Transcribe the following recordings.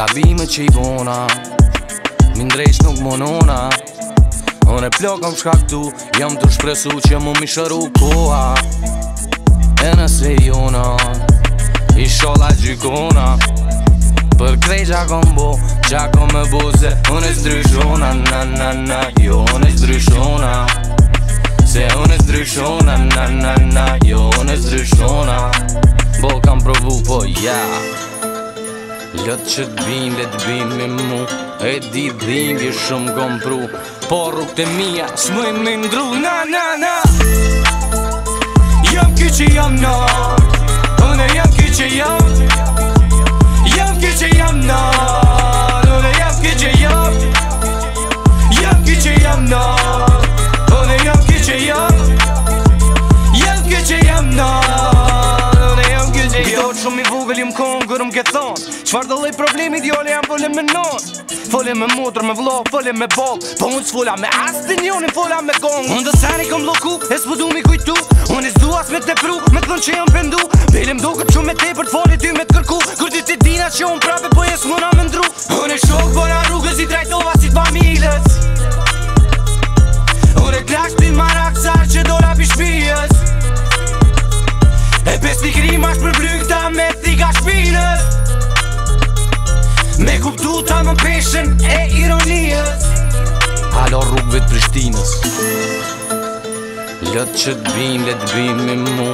Gabime që i bona Mindrejsh nuk monona Unë e plak shka këtu Jam të shpresu që mu mi shëru koha E nëse jona I shola gjikona Për krej qa kom bo Qa kom me bo se Unë e zdryshona Na na na Jo unë e zdryshona Se unë e zdryshona Na na na Jo unë e zdryshona Bo kam provu po ja yeah. Plot që t'bin dhe t'bin me mu E di dhingi shumë kom pru Por rukët e mija s'mojnë me ndru Na, na, na Jam ky që jam na no. sigur më ke thonë Qfar dhe lej problemi djole jam volim me nonë Folim me motër, me vlo, folim me bol Po unë s'fola me asë të njoni, fola me gong Unë dhe sani kom bloku, e s'po du mi kujtu Unë i as me te pru, me të thonë që jam pëndu Bilim do këtë që me te për t'foli ty me t'kërku Kur ti ti dina që unë prape Me s'pikri ma për blykta ta me thiga shpinës Me kuptu ta më peshen e ironijës Halo rrugve të Prishtinës Lëtë që t'bim, lëtë t'bim me mu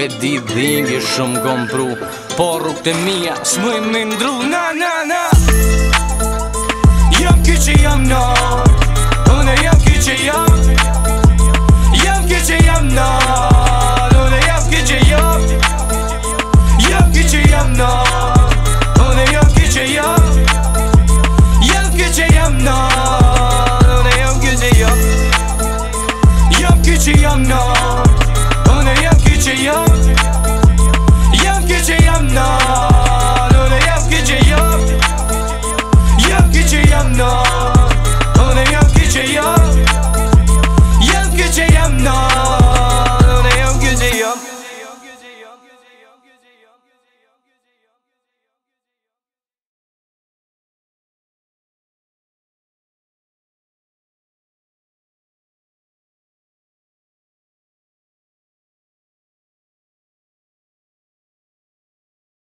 E di dhingi shumë kompru Por rrugë të mija, s'mëj me ndru Na, na, na no